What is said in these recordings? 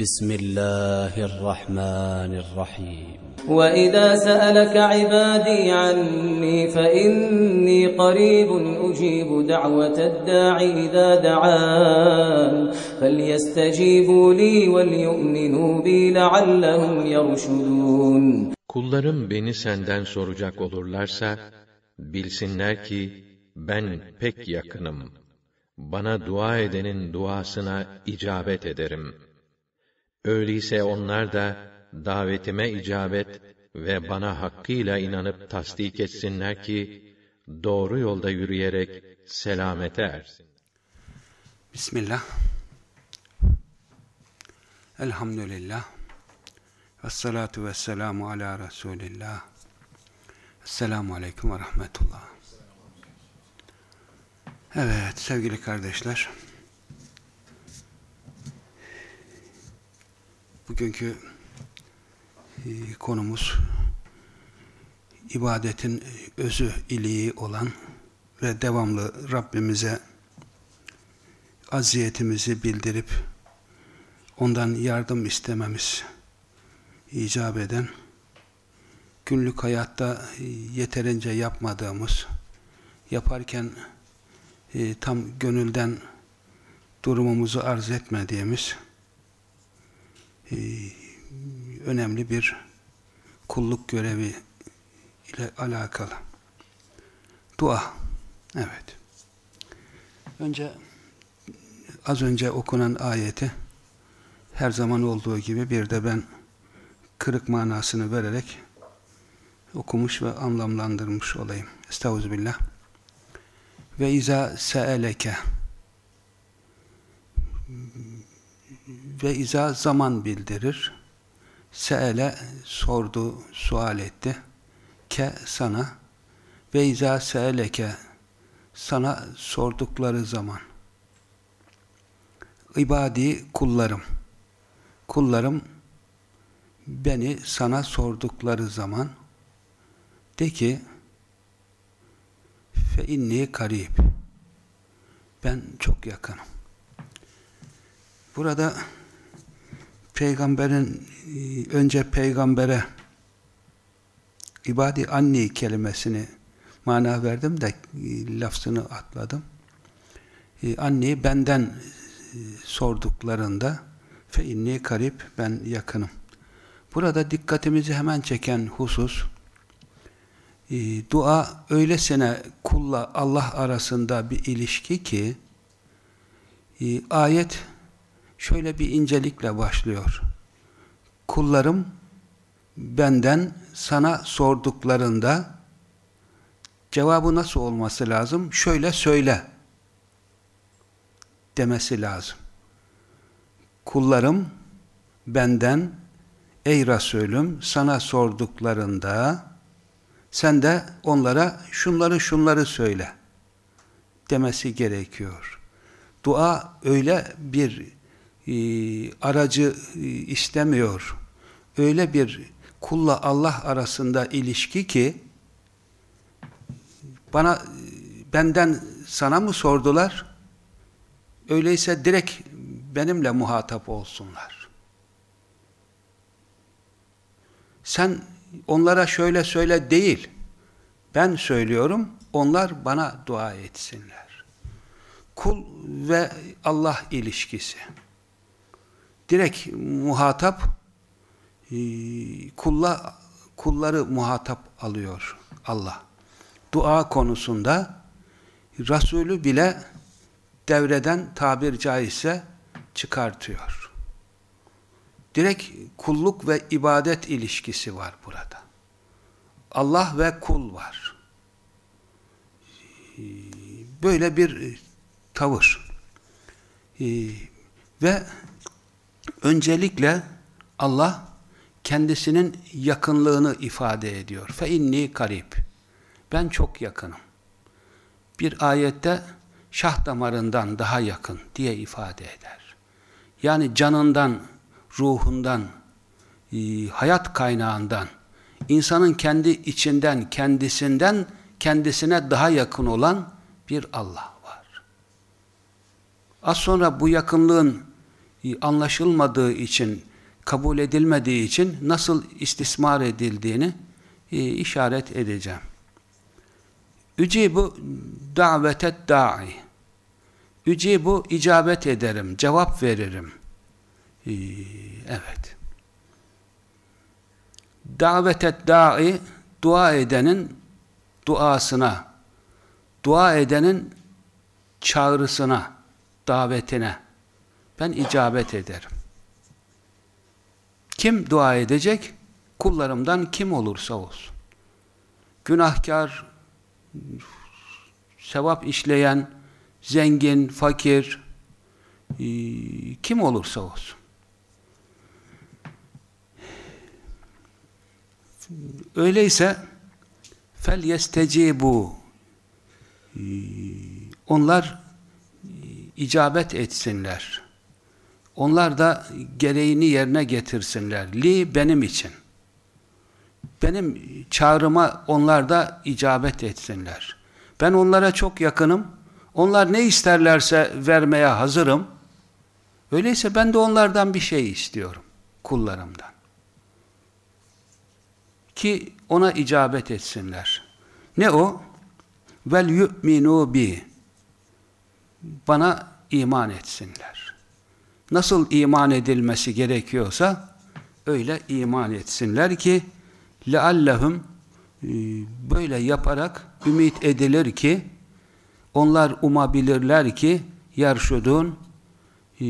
Bismillahirrahmanirrahim. وإذا سألك عبادي عني فإني قريب أجيب دعوة الداع إذا دعان فليستجيبوا لي وليؤمنوا بي لعلهم يرشدون Kullarım beni senden soracak olurlarsa, bilsinler ki ben pek yakınım. Bana dua edenin duasına icabet ederim. Öyleyse onlar da davetime icabet ve bana hakkıyla inanıp tasdik etsinler ki, doğru yolda yürüyerek selamete ersin. Bismillah. Elhamdülillah. Ve salatu ve selamu ala Resulillah. Esselamu aleyküm ve rahmetullah. Evet sevgili kardeşler. Bugünkü e, konumuz ibadetin özü iliği olan ve devamlı Rabbimize aziyetimizi bildirip ondan yardım istememiz icap eden günlük hayatta yeterince yapmadığımız yaparken e, tam gönülden durumumuzu arz etmediğimiz e, önemli bir kulluk görevi ile alakalı. Dua. Evet. Önce az önce okunan ayeti her zaman olduğu gibi bir de ben kırık manasını vererek okumuş ve anlamlandırmış olayım. Estağfirullah. Ve iza seeleke ve iza zaman bildirir. Seele sordu, sual etti. Ke sana ve iza seeleke sana sordukları zaman ibadi kullarım kullarım beni sana sordukları zaman de ki fe inni karib ben çok yakınım. Burada peygamberin önce peygambere ibadi anni kelimesini mana verdim de lafzını atladım. Anni benden sorduklarında fe inni karip ben yakınım. Burada dikkatimizi hemen çeken husus e, dua öylesine kulla Allah arasında bir ilişki ki e, ayet şöyle bir incelikle başlıyor. Kullarım benden sana sorduklarında cevabı nasıl olması lazım? Şöyle söyle demesi lazım. Kullarım benden ey Resulüm sana sorduklarında sen de onlara şunları şunları söyle demesi gerekiyor. Dua öyle bir aracı e, istemiyor. Öyle bir kulla Allah arasında ilişki ki bana benden sana mı sordular? Öyleyse direkt benimle muhatap olsunlar. Sen onlara şöyle söyle değil. Ben söylüyorum, onlar bana dua etsinler. Kul ve Allah ilişkisi. Direkt muhatap e, kulla kulları muhatap alıyor Allah. Dua konusunda Resulü bile devreden tabir caizse çıkartıyor. Direkt kulluk ve ibadet ilişkisi var burada. Allah ve kul var. Böyle bir tavır. Ve öncelikle Allah kendisinin yakınlığını ifade ediyor. Fe inni karib. Ben çok yakınım. Bir ayette şah damarından daha yakın diye ifade eder. Yani canından, ruhundan, e, hayat kaynağından, insanın kendi içinden, kendisinden kendisine daha yakın olan bir Allah var. Az sonra bu yakınlığın anlaşılmadığı için, kabul edilmediği için nasıl istismar edildiğini e, işaret edeceğim. Ücibu davetet da'i. Ücibu icabet ederim, cevap veririm. Ee, evet. Davetet da'i dua edenin duasına, dua edenin çağrısına, davetine ben icabet ederim. Kim dua edecek? Kullarımdan kim olursa olsun. Günahkar, sevap işleyen, zengin, fakir, e, kim olursa olsun. Öyleyse fel yestecibu e, onlar e, icabet etsinler. Onlar da gereğini yerine getirsinler. Li benim için. Benim çağrıma onlar da icabet etsinler. Ben onlara çok yakınım. Onlar ne isterlerse vermeye hazırım. Öyleyse ben de onlardan bir şey istiyorum. Kullarımdan. Ki ona icabet etsinler. Ne o? Vel yu'minu bi. Bana iman etsinler. Nasıl iman edilmesi gerekiyorsa öyle iman etsinler ki leallehum e, böyle yaparak ümit edilir ki onlar umabilirler ki yarşudun e,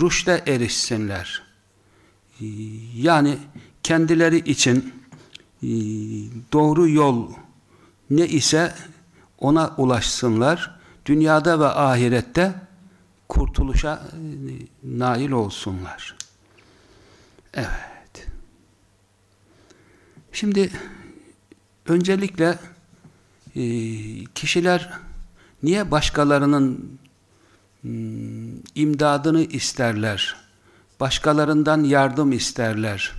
rüşte erişsinler. E, yani kendileri için doğru yol ne ise ona ulaşsınlar. Dünyada ve ahirette kurtuluşa nail olsunlar. Evet. Şimdi öncelikle e, kişiler niye başkalarının hmm, imdadını isterler? Başkalarından yardım isterler.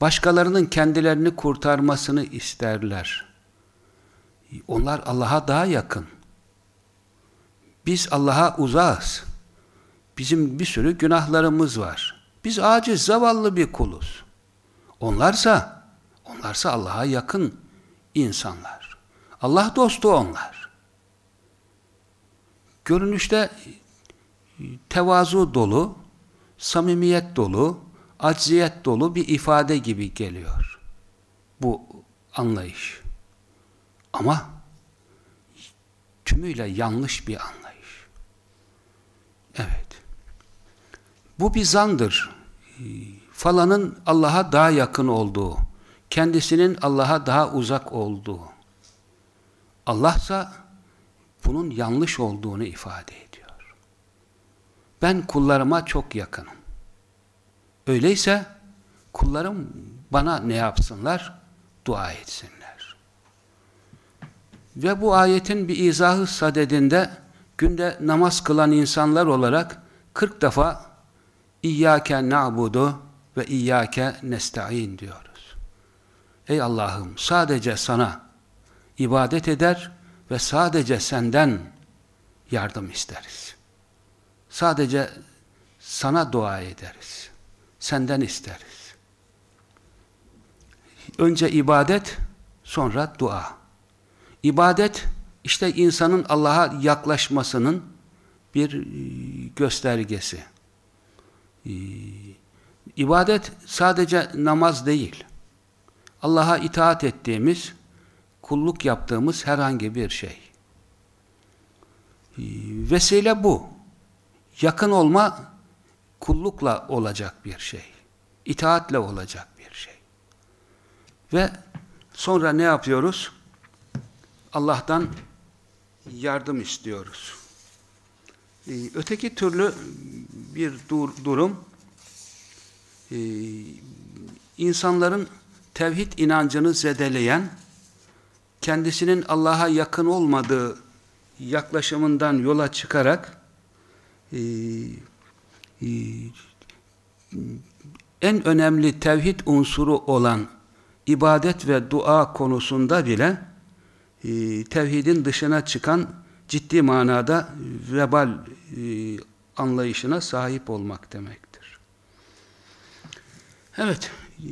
Başkalarının kendilerini kurtarmasını isterler. Onlar Allah'a daha yakın. Biz Allah'a uzağız. Bizim bir sürü günahlarımız var. Biz aciz, zavallı bir kuluz. Onlarsa, onlarsa Allah'a yakın insanlar. Allah dostu onlar. Görünüşte tevazu dolu, samimiyet dolu, acziyet dolu bir ifade gibi geliyor. Bu anlayış. Ama tümüyle yanlış bir anlayış. Evet. Bu bir zandır. Falanın Allah'a daha yakın olduğu, kendisinin Allah'a daha uzak olduğu. Allahsa bunun yanlış olduğunu ifade ediyor. Ben kullarıma çok yakınım. Öyleyse kullarım bana ne yapsınlar? Dua etsinler. Ve bu ayetin bir izahı sadedinde günde namaz kılan insanlar olarak 40 defa İyyâke na'budu ve İyyâke nesta'in diyoruz. Ey Allah'ım sadece sana ibadet eder ve sadece senden yardım isteriz. Sadece sana dua ederiz. Senden isteriz. Önce ibadet, sonra dua. İbadet, işte insanın Allah'a yaklaşmasının bir e, göstergesi. E, ibadet sadece namaz değil. Allah'a itaat ettiğimiz, kulluk yaptığımız herhangi bir şey. Ee, vesile bu. Yakın olma kullukla olacak bir şey. İtaatle olacak bir şey. Ve sonra ne yapıyoruz? Allah'tan yardım istiyoruz. Ee, öteki türlü bir dur durum e, insanların tevhid inancını zedeleyen, kendisinin Allah'a yakın olmadığı yaklaşımından yola çıkarak e, e, en önemli tevhid unsuru olan ibadet ve dua konusunda bile tevhidin dışına çıkan ciddi manada vebal e, anlayışına sahip olmak demektir. Evet, e,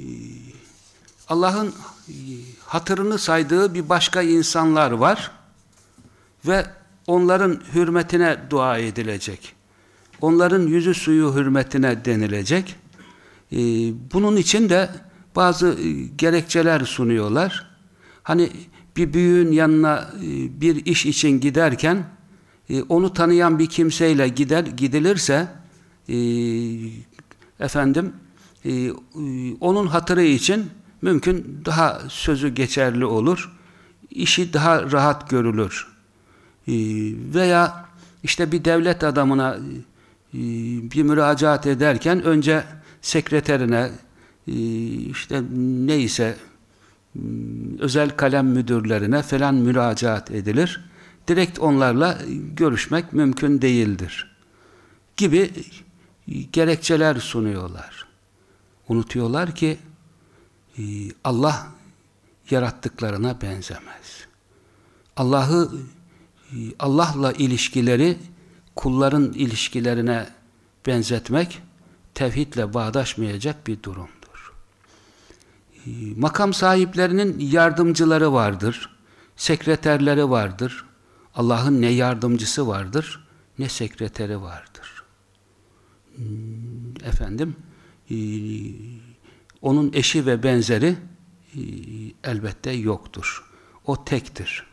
Allah'ın e, hatırını saydığı bir başka insanlar var ve onların hürmetine dua edilecek. Onların yüzü suyu hürmetine denilecek. Bunun için de bazı gerekçeler sunuyorlar. Hani bir büyüğün yanına e, bir iş için giderken e, onu tanıyan bir kimseyle gider gidilirse e, efendim onun hatırı için mümkün daha sözü geçerli olur. işi daha rahat görülür. Veya işte bir devlet adamına bir müracaat ederken önce sekreterine işte neyse özel kalem müdürlerine falan müracaat edilir. Direkt onlarla görüşmek mümkün değildir. Gibi gerekçeler sunuyorlar. Unutuyorlar ki e, Allah yarattıklarına benzemez. Allah'ı e, Allah'la ilişkileri kulların ilişkilerine benzetmek tevhidle bağdaşmayacak bir durum makam sahiplerinin yardımcıları vardır, sekreterleri vardır. Allah'ın ne yardımcısı vardır, ne sekreteri vardır. Hmm, efendim, e, onun eşi ve benzeri e, elbette yoktur. O tektir.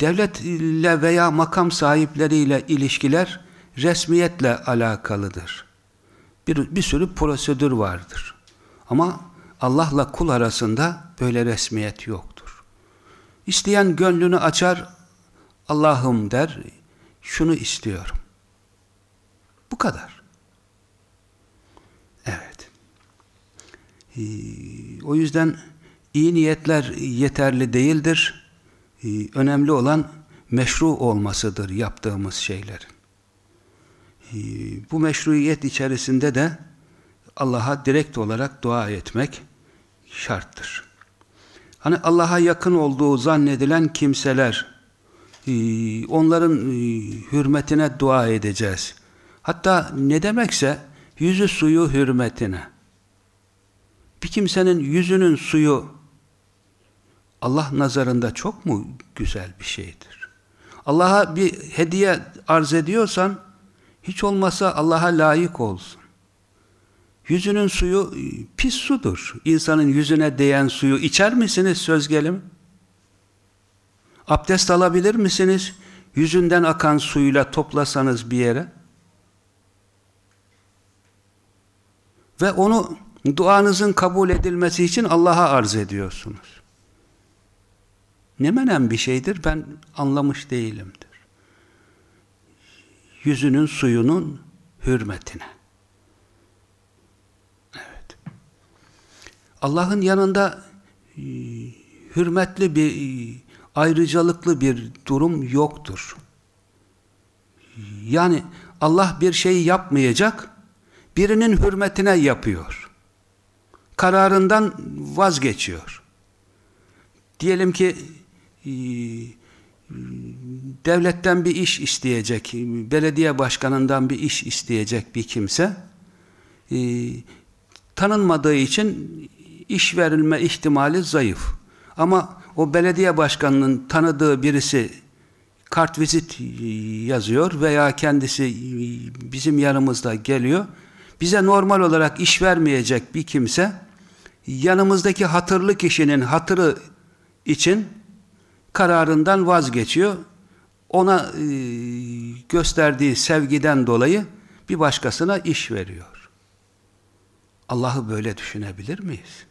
Devletle veya makam sahipleriyle ilişkiler resmiyetle alakalıdır. Bir, bir sürü prosedür vardır. Ama Allah'la kul arasında böyle resmiyet yoktur. İsteyen gönlünü açar, Allah'ım der, şunu istiyorum. Bu kadar. Evet. Ee, o yüzden iyi niyetler yeterli değildir. Ee, önemli olan meşru olmasıdır yaptığımız şeylerin. Ee, bu meşruiyet içerisinde de Allah'a direkt olarak dua etmek şarttır. Hani Allah'a yakın olduğu zannedilen kimseler, e, onların e, hürmetine dua edeceğiz. Hatta ne demekse yüzü suyu hürmetine. Bir kimsenin yüzünün suyu Allah nazarında çok mu güzel bir şeydir? Allah'a bir hediye arz ediyorsan hiç olmasa Allah'a layık olsun. Yüzünün suyu e, pis sudur. İnsanın yüzüne değen suyu içer misiniz söz gelim? Abdest alabilir misiniz? Yüzünden akan suyla toplasanız bir yere. Ve onu duanızın kabul edilmesi için Allah'a arz ediyorsunuz. Ne menen bir şeydir ben anlamış değilimdir. Yüzünün suyunun hürmetine. Allah'ın yanında e, hürmetli bir, e, ayrıcalıklı bir durum yoktur. Yani Allah bir şey yapmayacak, birinin hürmetine yapıyor. Kararından vazgeçiyor. Diyelim ki e, devletten bir iş isteyecek, belediye başkanından bir iş isteyecek bir kimse, tanınmadığı için iş verilme ihtimali zayıf. Ama o belediye başkanının tanıdığı birisi kartvizit yazıyor veya kendisi bizim yanımızda geliyor. Bize normal olarak iş vermeyecek bir kimse yanımızdaki hatırlı kişinin hatırı için kararından vazgeçiyor. Ona e, gösterdiği sevgiden dolayı bir başkasına iş veriyor. Allah'ı böyle düşünebilir miyiz?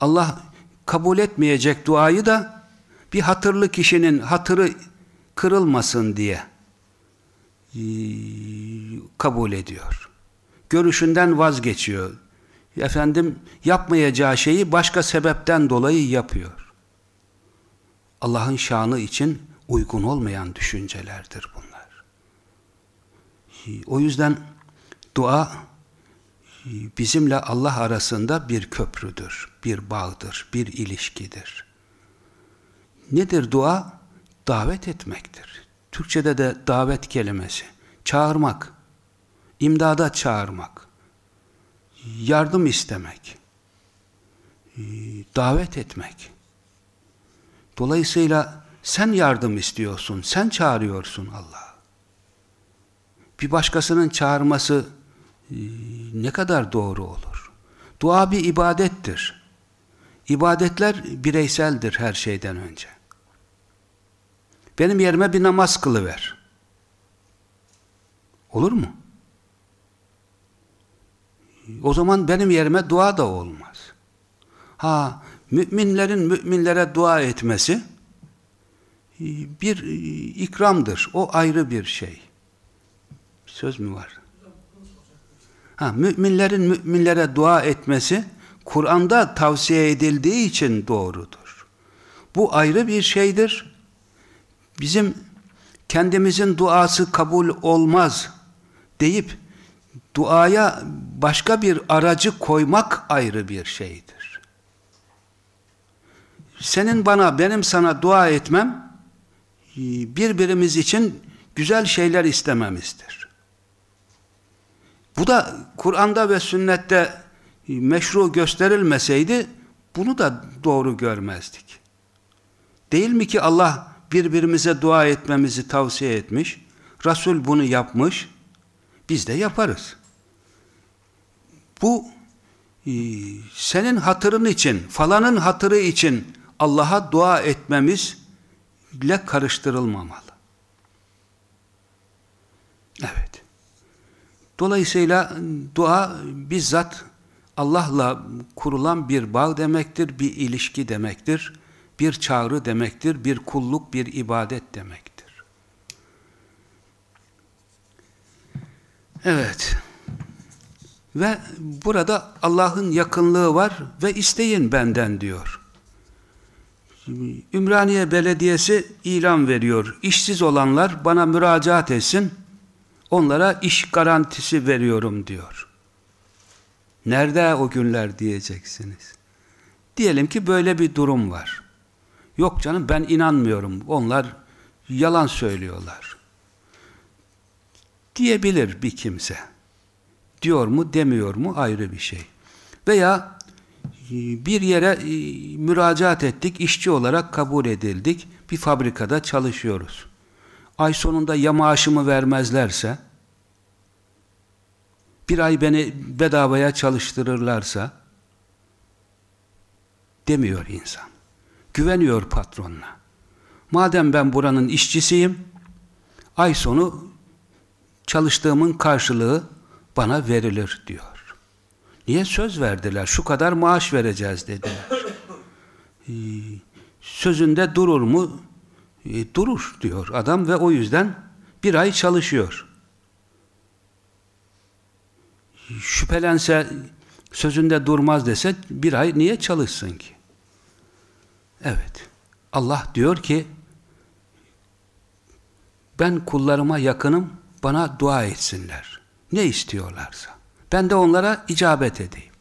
Allah kabul etmeyecek duayı da bir hatırlı kişinin hatırı kırılmasın diye e, kabul ediyor. görüşünden vazgeçiyor. Efendim yapmayacağı şeyi başka sebepten dolayı yapıyor. Allah'ın şanı için uygun olmayan düşüncelerdir bunlar. O yüzden dua bizimle Allah arasında bir köprüdür, bir bağdır, bir ilişkidir. Nedir dua? Davet etmektir. Türkçede de davet kelimesi. Çağırmak, imdada çağırmak, yardım istemek, davet etmek. Dolayısıyla sen yardım istiyorsun, sen çağırıyorsun Allah. Bir başkasının çağırması ne kadar doğru olur? Dua bir ibadettir. İbadetler bireyseldir her şeyden önce. Benim yerime bir namaz kılıver. Olur mu? O zaman benim yerime dua da olmaz. Ha, müminlerin müminlere dua etmesi bir ikramdır. O ayrı bir şey. Söz mü var? Ha, müminlerin müminlere dua etmesi Kur'an'da tavsiye edildiği için doğrudur. Bu ayrı bir şeydir. Bizim kendimizin duası kabul olmaz deyip duaya başka bir aracı koymak ayrı bir şeydir. Senin bana, benim sana dua etmem birbirimiz için güzel şeyler istememizdir. Bu da Kur'an'da ve sünnette meşru gösterilmeseydi bunu da doğru görmezdik. Değil mi ki Allah birbirimize dua etmemizi tavsiye etmiş, Resul bunu yapmış, biz de yaparız. Bu e, senin hatırın için, falanın hatırı için Allah'a dua etmemizle karıştırılmamalı. Evet. Dolayısıyla dua bizzat Allah'la kurulan bir bağ demektir, bir ilişki demektir, bir çağrı demektir, bir kulluk, bir ibadet demektir. Evet. Ve burada Allah'ın yakınlığı var ve isteyin benden diyor. Ümraniye Belediyesi ilan veriyor. İşsiz olanlar bana müracaat etsin, onlara iş garantisi veriyorum diyor. Nerede o günler diyeceksiniz. Diyelim ki böyle bir durum var. Yok canım ben inanmıyorum. Onlar yalan söylüyorlar. Diyebilir bir kimse. Diyor mu demiyor mu ayrı bir şey. Veya e, bir yere e, müracaat ettik, işçi olarak kabul edildik, bir fabrikada çalışıyoruz. Ay sonunda ya maaşımı vermezlerse, bir ay beni bedavaya çalıştırırlarsa, demiyor insan. Güveniyor patronuna. Madem ben buranın işçisiyim, ay sonu çalıştığımın karşılığı bana verilir diyor. Niye söz verdiler? Şu kadar maaş vereceğiz dediler. Ee, sözünde durur mu? Ee, durur diyor adam ve o yüzden bir ay çalışıyor. Şüphelense sözünde durmaz dese bir ay niye çalışsın ki? Evet. Allah diyor ki ben kullarıma yakınım bana dua etsinler. Ne istiyorlarsa. Ben de onlara icabet edeyim.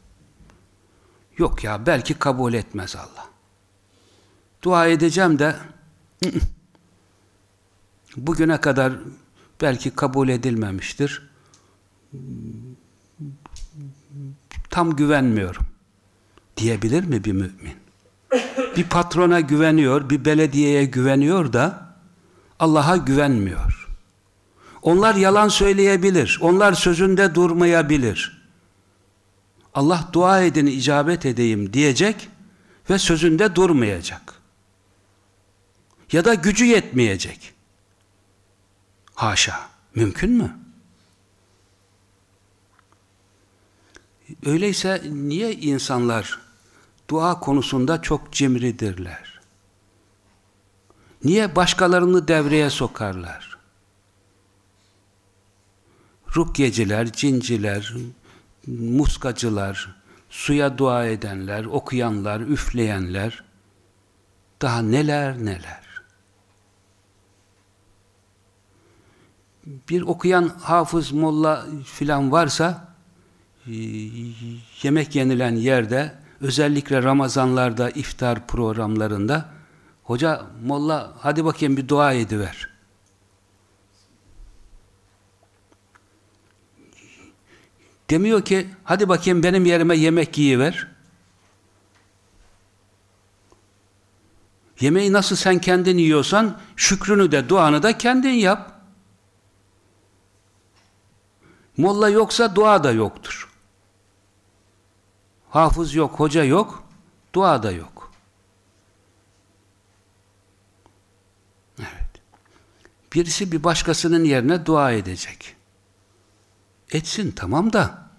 Yok ya belki kabul etmez Allah. Dua edeceğim de bugüne kadar belki kabul edilmemiştir. Tam güvenmiyorum. Diyebilir mi bir mümin? Bir patrona güveniyor, bir belediyeye güveniyor da Allah'a güvenmiyor. Onlar yalan söyleyebilir. Onlar sözünde durmayabilir. Allah dua edin icabet edeyim diyecek ve sözünde durmayacak. Ya da gücü yetmeyecek. Haşa. Mümkün mü? Öyleyse niye insanlar dua konusunda çok cimridirler? Niye başkalarını devreye sokarlar? rukyeciler, cinciler, muskacılar, suya dua edenler, okuyanlar, üfleyenler, daha neler neler. Bir okuyan hafız, molla filan varsa e, yemek yenilen yerde özellikle Ramazanlarda iftar programlarında hoca, molla hadi bakayım bir dua ediver. Demiyor ki hadi bakayım benim yerime yemek yiyiver. Yemeği nasıl sen kendin yiyorsan şükrünü de duanı da kendin yap. Molla yoksa dua da yoktur. Hafız yok, hoca yok, dua da yok. Evet. Birisi bir başkasının yerine dua edecek. Etsin tamam da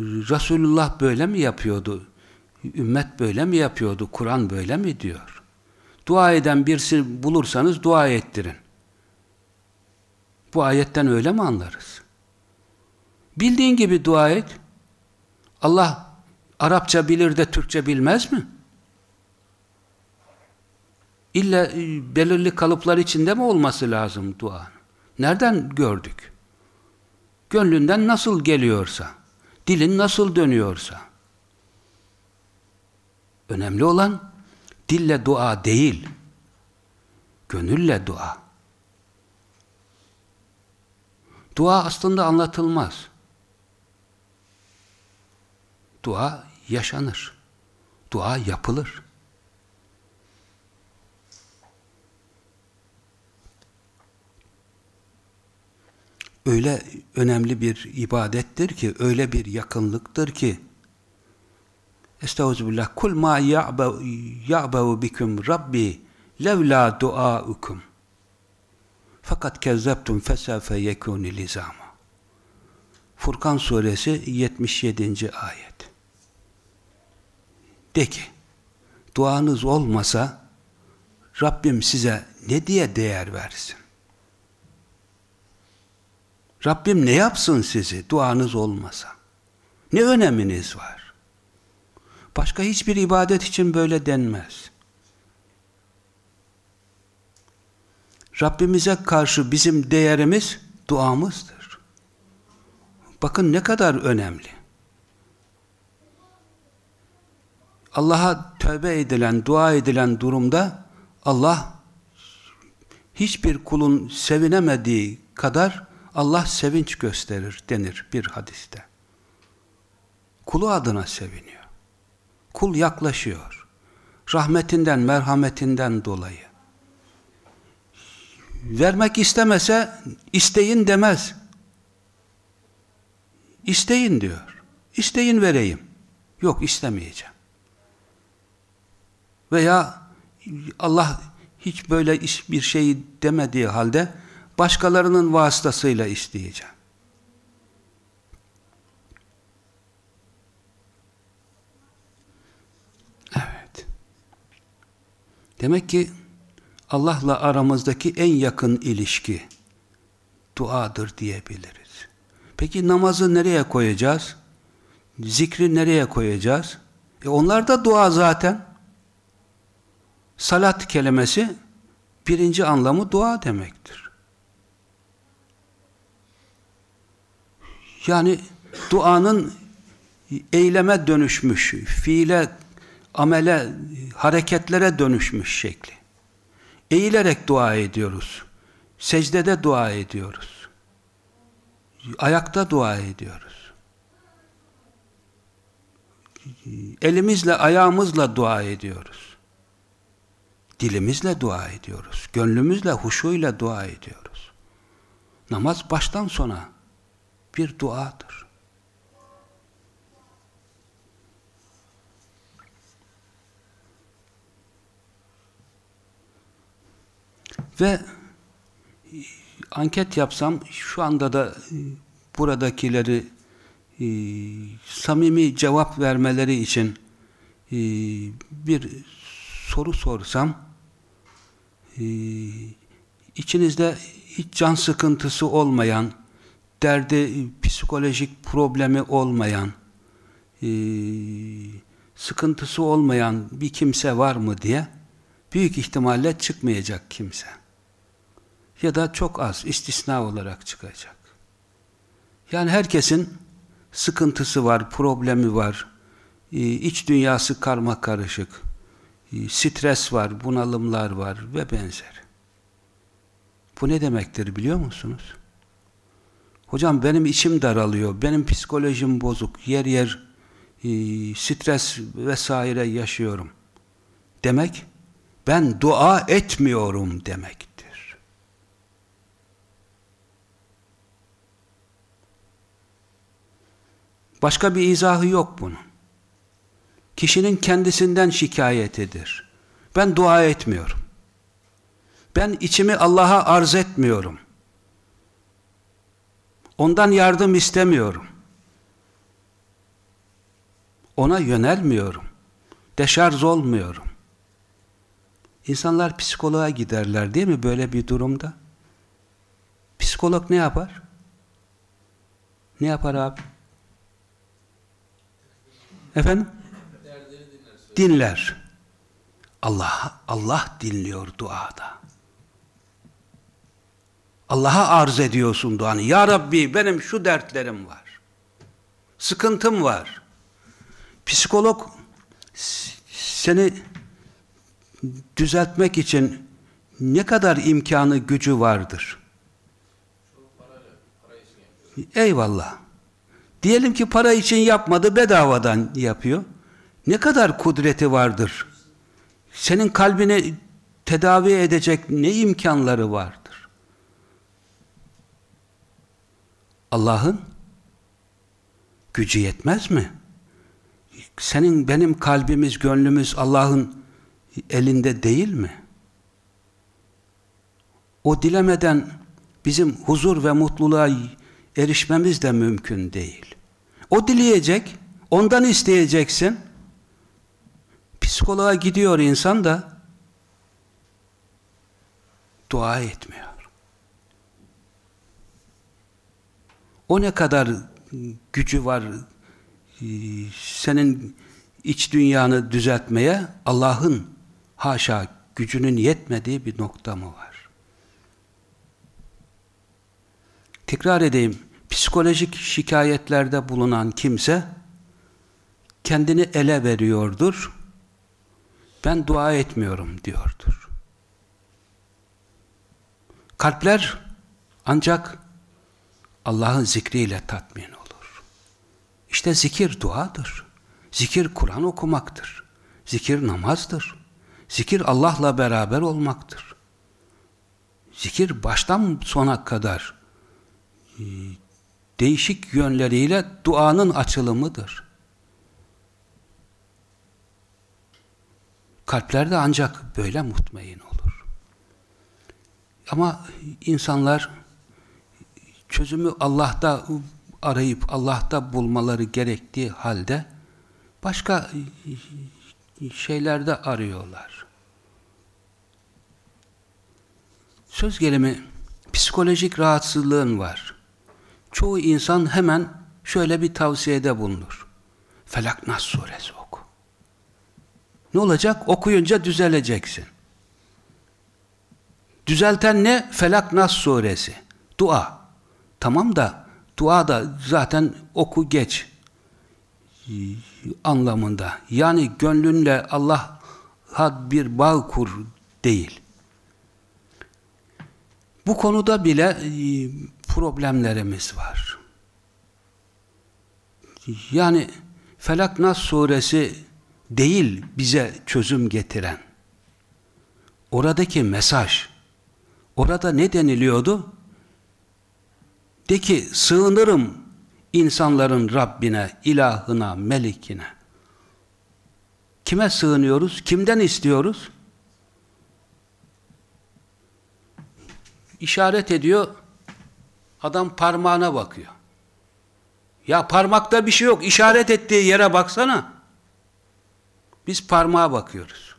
Resulullah böyle mi yapıyordu? Ümmet böyle mi yapıyordu? Kur'an böyle mi diyor? Dua eden birisi bulursanız dua ettirin. Bu ayetten öyle mi anlarız? Bildiğin gibi dua et. Allah Arapça bilir de Türkçe bilmez mi? İlla e, belirli kalıplar içinde mi olması lazım dua? Nereden gördük? Gönlünden nasıl geliyorsa, dilin nasıl dönüyorsa. Önemli olan dille dua değil, gönülle dua. Dua aslında anlatılmaz. Dua yaşanır. Dua yapılır. Öyle önemli bir ibadettir ki, öyle bir yakınlıktır ki Estağfirullah. Kul ma ya'bevu bikum Rabbi levla duaukum. Fakat kezzeptum fesefe yekuni lizama. Furkan suresi 77. ayet. De ki, duanız olmasa Rabbim size ne diye değer versin? Rabbim ne yapsın sizi duanız olmasa? Ne öneminiz var? Başka hiçbir ibadet için böyle denmez. Rabbimize karşı bizim değerimiz duamızdır. Bakın ne kadar önemli. Allah'a tövbe edilen, dua edilen durumda Allah hiçbir kulun sevinemediği kadar Allah sevinç gösterir denir bir hadiste. Kulu adına seviniyor. Kul yaklaşıyor. Rahmetinden, merhametinden dolayı. Vermek istemese isteyin demez. İsteyin diyor. İsteyin vereyim. Yok istemeyeceğim. Veya Allah hiç böyle bir şey demediği halde başkalarının vasıtasıyla isteyeceğim. Evet. Demek ki Allah'la aramızdaki en yakın ilişki duadır diyebiliriz. Peki namazı nereye koyacağız? Zikri nereye koyacağız? E onlar da dua zaten. Salat kelimesi birinci anlamı dua demektir. Yani duanın eyleme dönüşmüş, fiile, amele, hareketlere dönüşmüş şekli. Eğilerek dua ediyoruz. Secdede dua ediyoruz. Ayakta dua ediyoruz. Elimizle, ayağımızla dua ediyoruz. Dilimizle dua ediyoruz. Gönlümüzle, huşuyla dua ediyoruz. Namaz baştan sona bir duadır. Ve anket yapsam şu anda da e, buradakileri e, samimi cevap vermeleri için e, bir soru sorsam e, içinizde hiç can sıkıntısı olmayan derdi, psikolojik problemi olmayan, e, sıkıntısı olmayan bir kimse var mı diye büyük ihtimalle çıkmayacak kimse. Ya da çok az istisna olarak çıkacak. Yani herkesin sıkıntısı var, problemi var, e, iç dünyası karma karışık, e, stres var, bunalımlar var ve benzer. Bu ne demektir biliyor musunuz? Hocam benim içim daralıyor, benim psikolojim bozuk, yer yer e, stres vesaire yaşıyorum. Demek, ben dua etmiyorum demektir. Başka bir izahı yok bunun. Kişinin kendisinden şikayetidir. Ben dua etmiyorum. Ben içimi Allah'a arz etmiyorum. Ondan yardım istemiyorum. Ona yönelmiyorum. Deşarj olmuyorum. İnsanlar psikoloğa giderler değil mi böyle bir durumda? Psikolog ne yapar? Ne yapar abi? Efendim? Dinler. Allah Allah dinliyor duada. Allah'a arz ediyorsun duanı. Ya Rabbi benim şu dertlerim var. Sıkıntım var. Psikolog seni düzeltmek için ne kadar imkanı gücü vardır? Eyvallah. Diyelim ki para için yapmadı, bedavadan yapıyor. Ne kadar kudreti vardır? Senin kalbini tedavi edecek ne imkanları vardır? Allah'ın gücü yetmez mi? Senin benim kalbimiz, gönlümüz Allah'ın elinde değil mi? O dilemeden bizim huzur ve mutluluğa erişmemiz de mümkün değil. O dileyecek, ondan isteyeceksin. Psikoloğa gidiyor insan da dua etmiyor. O ne kadar gücü var senin iç dünyanı düzeltmeye Allah'ın haşa gücünün yetmediği bir nokta mı var? Tekrar edeyim, psikolojik şikayetlerde bulunan kimse kendini ele veriyordur, ben dua etmiyorum diyordur. Kalpler ancak Allah'ın zikriyle tatmin olur. İşte zikir duadır. Zikir Kur'an okumaktır. Zikir namazdır. Zikir Allah'la beraber olmaktır. Zikir baştan sona kadar e, değişik yönleriyle duanın açılımıdır. Kalplerde ancak böyle mutmain olur. Ama insanlar çözümü Allah'ta arayıp Allah'ta bulmaları gerektiği halde başka şeylerde arıyorlar. Söz gelimi psikolojik rahatsızlığın var. Çoğu insan hemen şöyle bir tavsiyede bulunur. Felak Nas suresi oku. Ne olacak? Okuyunca düzeleceksin. Düzelten ne? Felak Nas suresi. Dua. Tamam da dua da zaten oku geç anlamında. Yani gönlünle Allah'a bir bağ kur değil. Bu konuda bile e, problemlerimiz var. Yani Felak Nas suresi değil bize çözüm getiren. Oradaki mesaj, orada ne deniliyordu? De ki sığınırım insanların Rabbine, ilahına, melikine. Kime sığınıyoruz? Kimden istiyoruz? İşaret ediyor, adam parmağına bakıyor. Ya parmakta bir şey yok, işaret ettiği yere baksana. Biz parmağa bakıyoruz.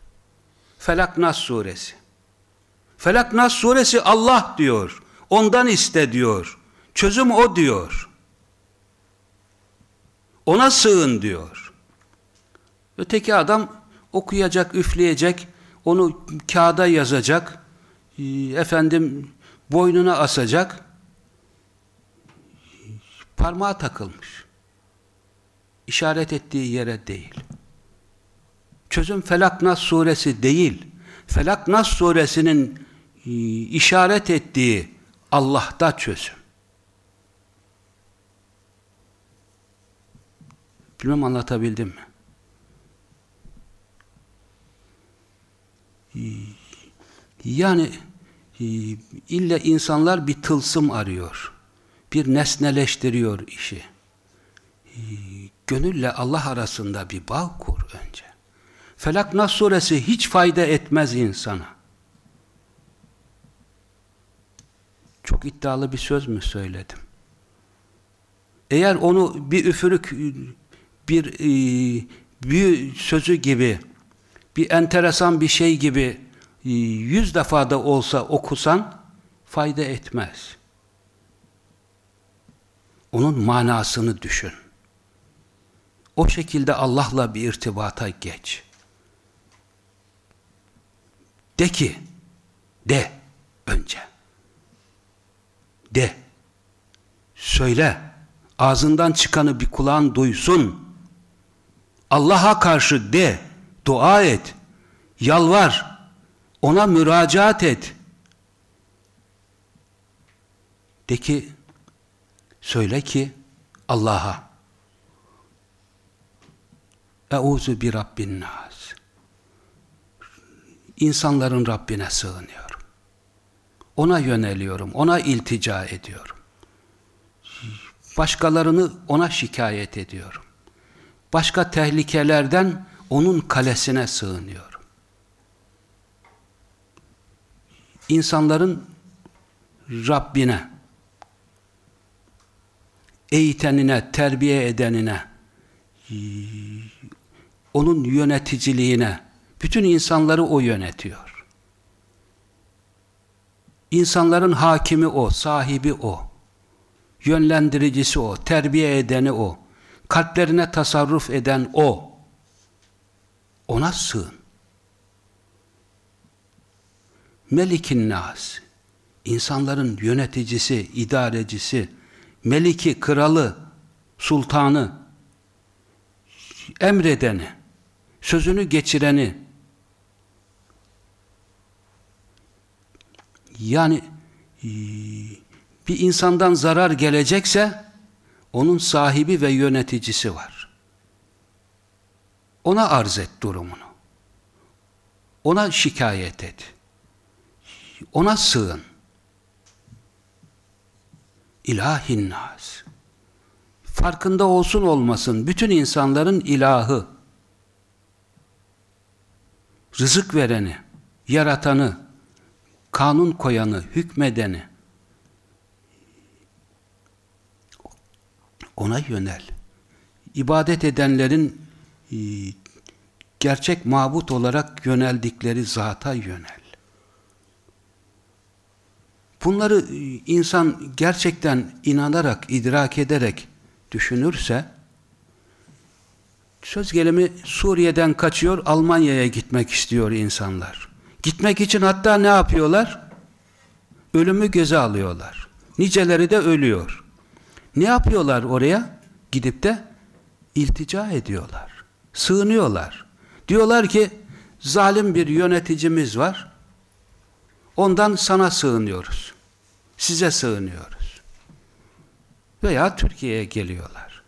Felak Nas suresi. Felak Nas suresi Allah diyor. Ondan iste diyor. Çözüm o diyor. Ona sığın diyor. Öteki adam okuyacak, üfleyecek, onu kağıda yazacak, efendim boynuna asacak, parmağı takılmış. İşaret ettiği yere değil. Çözüm Felak Nas suresi değil. Felak Nas suresinin e, işaret ettiği Allah'ta çözüm. Bilmem anlatabildim mi? E, yani e, illa insanlar bir tılsım arıyor. Bir nesneleştiriyor işi. Gönülle Allah arasında bir bağ kur önce. Felak Nas suresi hiç fayda etmez insana. Çok iddialı bir söz mü söyledim? Eğer onu bir üfürük, bir e, büyü sözü gibi, bir enteresan bir şey gibi e, yüz defa da olsa okusan fayda etmez. Onun manasını düşün. O şekilde Allah'la bir irtibata geç. De ki, de önce. De. Söyle. Ağzından çıkanı bir kulağın duysun. Allah'a karşı de. Dua et. Yalvar. Ona müracaat et. De ki, söyle ki Allah'a Euzu bi Rabbin nas insanların Rabbine sığınıyorum. Ona yöneliyorum, ona iltica ediyorum. Başkalarını ona şikayet ediyorum. Başka tehlikelerden onun kalesine sığınıyorum. İnsanların Rabbine, eğitenine, terbiye edenine, onun yöneticiliğine, bütün insanları o yönetiyor. İnsanların hakimi o, sahibi o. Yönlendiricisi o, terbiye edeni o. Kalplerine tasarruf eden o. Ona sığın. Melikin nas, insanların yöneticisi, idarecisi, meliki, kralı, sultanı, emredeni, sözünü geçireni, Yani e, bir insandan zarar gelecekse onun sahibi ve yöneticisi var. Ona arz et durumunu. Ona şikayet et. Ona sığın. İlahin nas. Farkında olsun olmasın bütün insanların ilahı. Rızık vereni, yaratanı, kanun koyanı, hükmedeni ona yönel. İbadet edenlerin e, gerçek mabut olarak yöneldikleri zata yönel. Bunları e, insan gerçekten inanarak, idrak ederek düşünürse söz gelimi Suriye'den kaçıyor, Almanya'ya gitmek istiyor insanlar. Gitmek için hatta ne yapıyorlar? Ölümü göze alıyorlar. Niceleri de ölüyor. Ne yapıyorlar oraya? Gidip de iltica ediyorlar. Sığınıyorlar. Diyorlar ki zalim bir yöneticimiz var. Ondan sana sığınıyoruz. Size sığınıyoruz. Veya Türkiye'ye geliyorlar.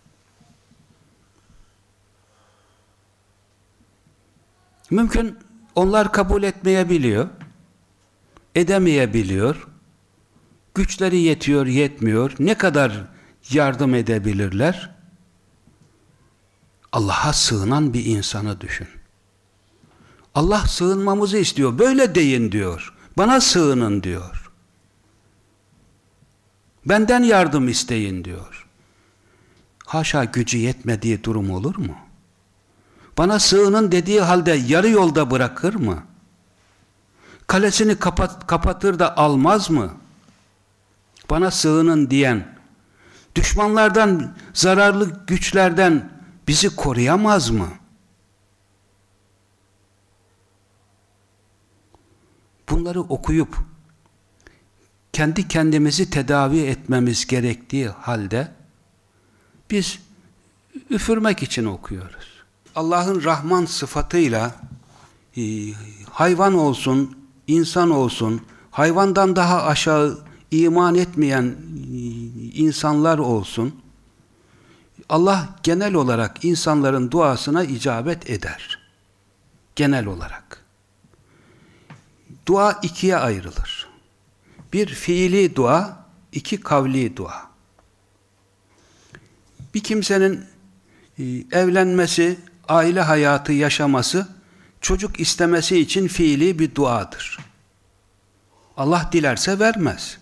Mümkün onlar kabul etmeyebiliyor, edemeyebiliyor, güçleri yetiyor, yetmiyor, ne kadar yardım edebilirler? Allah'a sığınan bir insanı düşün. Allah sığınmamızı istiyor, böyle deyin diyor, bana sığının diyor. Benden yardım isteyin diyor. Haşa gücü yetmediği durum olur mu? Bana sığının dediği halde yarı yolda bırakır mı? Kalesini kapat, kapatır da almaz mı? Bana sığının diyen Düşmanlardan, zararlı güçlerden bizi koruyamaz mı? Bunları okuyup kendi kendimizi tedavi etmemiz gerektiği halde biz üfürmek için okuyoruz. Allah'ın Rahman sıfatıyla e, hayvan olsun, insan olsun, hayvandan daha aşağı iman etmeyen e, insanlar olsun, Allah genel olarak insanların duasına icabet eder. Genel olarak. Dua ikiye ayrılır. Bir fiili dua, iki kavli dua. Bir kimsenin e, evlenmesi, aile hayatı yaşaması, çocuk istemesi için fiili bir duadır. Allah dilerse vermez.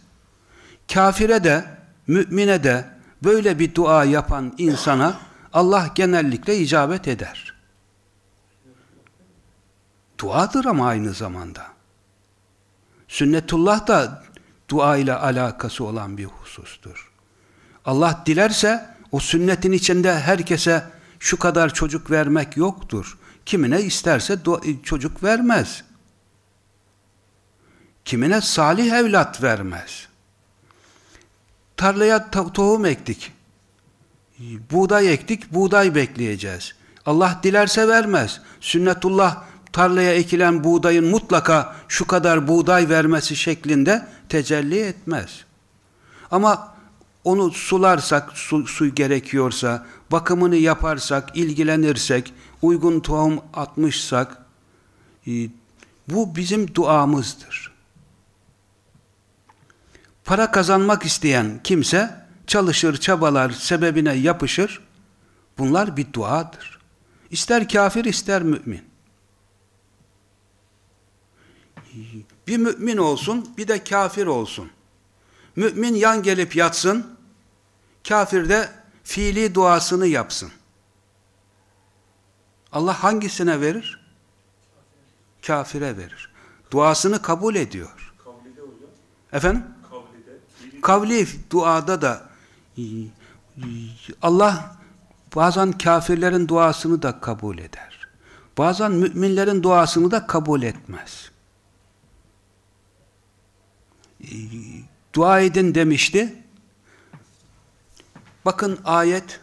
Kafire de, mümine de böyle bir dua yapan insana Allah genellikle icabet eder. Duadır ama aynı zamanda. Sünnetullah da dua ile alakası olan bir husustur. Allah dilerse o sünnetin içinde herkese şu kadar çocuk vermek yoktur. Kimine isterse çocuk vermez. Kimine salih evlat vermez. Tarlaya tohum ektik. Buğday ektik, buğday bekleyeceğiz. Allah dilerse vermez. Sünnetullah tarlaya ekilen buğdayın mutlaka şu kadar buğday vermesi şeklinde tecelli etmez. Ama onu sularsak, su, su gerekiyorsa, bakımını yaparsak, ilgilenirsek, uygun tohum atmışsak, e, bu bizim duamızdır. Para kazanmak isteyen kimse çalışır, çabalar, sebebine yapışır. Bunlar bir duadır. İster kafir, ister mümin. Bir mümin olsun, bir de kafir olsun. Mümin yan gelip yatsın, kafir de fiili duasını yapsın. Allah hangisine verir? Kafire verir. Duasını kabul ediyor. Kavlide hocam. Efendim? Kavli duada da Allah bazen kafirlerin duasını da kabul eder. Bazen müminlerin duasını da kabul etmez. Dua edin demişti. Bakın ayet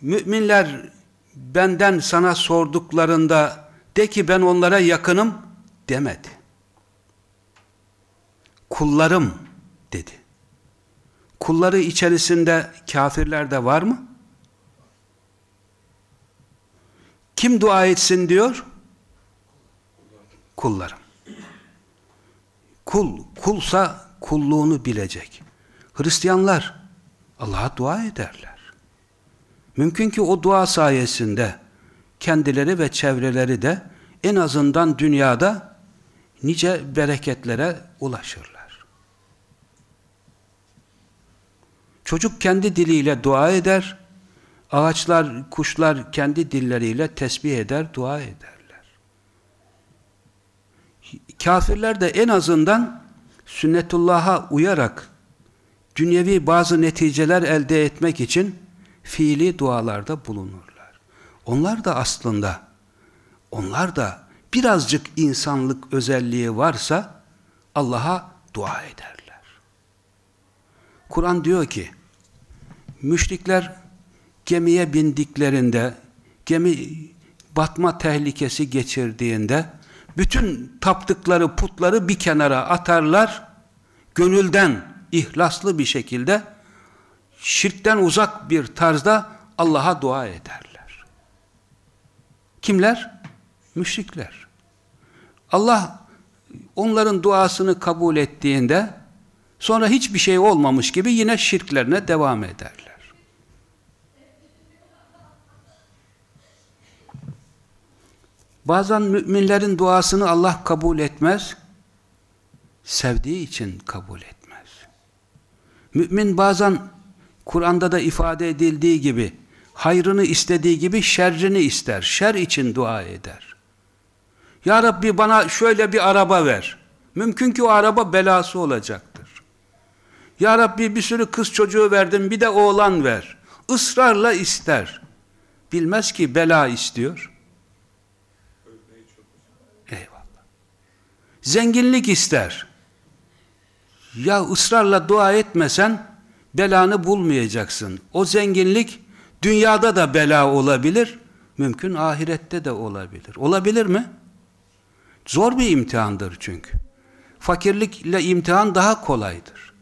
müminler benden sana sorduklarında de ki ben onlara yakınım demedi. Kullarım dedi. Kulları içerisinde kafirler de var mı? Kim dua etsin diyor? Kullarım. Kul, kulsa kulluğunu bilecek. Hristiyanlar Allah'a dua ederler. Mümkün ki o dua sayesinde kendileri ve çevreleri de en azından dünyada nice bereketlere ulaşırlar. Çocuk kendi diliyle dua eder, ağaçlar, kuşlar kendi dilleriyle tesbih eder, dua ederler. Kafirler de en azından sünnetullah'a uyarak dünyevi bazı neticeler elde etmek için fiili dualarda bulunurlar. Onlar da aslında, onlar da birazcık insanlık özelliği varsa Allah'a dua ederler. Kur'an diyor ki, müşrikler gemiye bindiklerinde, gemi batma tehlikesi geçirdiğinde, bütün taptıkları putları bir kenara atarlar, gönülden ihlaslı bir şekilde şirkten uzak bir tarzda Allah'a dua ederler. Kimler? Müşrikler. Allah onların duasını kabul ettiğinde sonra hiçbir şey olmamış gibi yine şirklerine devam ederler. Bazen müminlerin duasını Allah kabul etmez, sevdiği için kabul eder. Mümin bazen Kur'an'da da ifade edildiği gibi hayrını istediği gibi şerrini ister. Şer için dua eder. Ya Rabbi bana şöyle bir araba ver. Mümkün ki o araba belası olacaktır. Ya Rabbi bir sürü kız çocuğu verdin bir de oğlan ver. Israrla ister. Bilmez ki bela istiyor. Eyvallah. Zenginlik ister. Ya ısrarla dua etmesen belanı bulmayacaksın. O zenginlik dünyada da bela olabilir, mümkün ahirette de olabilir. Olabilir mi? Zor bir imtihandır çünkü. Fakirlikle imtihan daha kolaydır.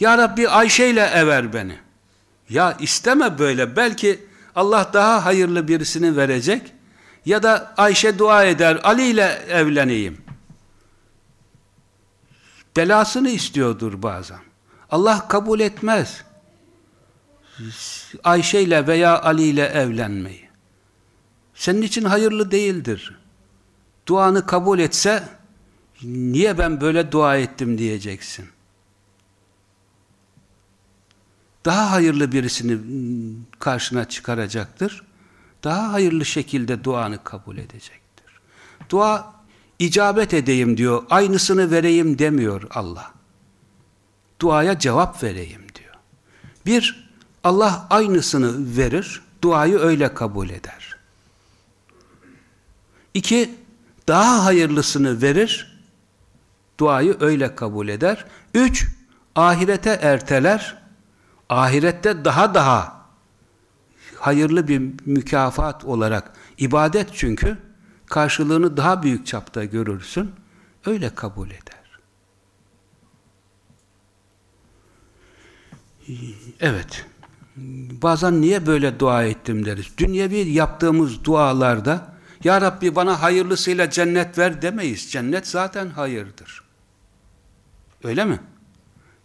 Ya Rabbi Ayşe ile ever beni. Ya isteme böyle. Belki Allah daha hayırlı birisini verecek. Ya da Ayşe dua eder. Ali ile evleneyim. Belasını istiyordur bazen. Allah kabul etmez. Ayşe ile veya Ali ile evlenmeyi. Senin için hayırlı değildir. Duanı kabul etse niye ben böyle dua ettim diyeceksin. Daha hayırlı birisini karşına çıkaracaktır. Daha hayırlı şekilde duanı kabul edecektir. Dua icabet edeyim diyor. Aynısını vereyim demiyor Allah. Duaya cevap vereyim diyor. Bir, Allah aynısını verir, duayı öyle kabul eder. İki, daha hayırlısını verir, duayı öyle kabul eder. Üç, ahirete erteler, ahirette daha daha hayırlı bir mükafat olarak, ibadet çünkü, karşılığını daha büyük çapta görürsün, öyle kabul eder. Evet, bazen niye böyle dua ettim deriz. Dünyevi yaptığımız dualarda, Ya Rabbi bana hayırlısıyla cennet ver demeyiz. Cennet zaten hayırdır. Öyle mi?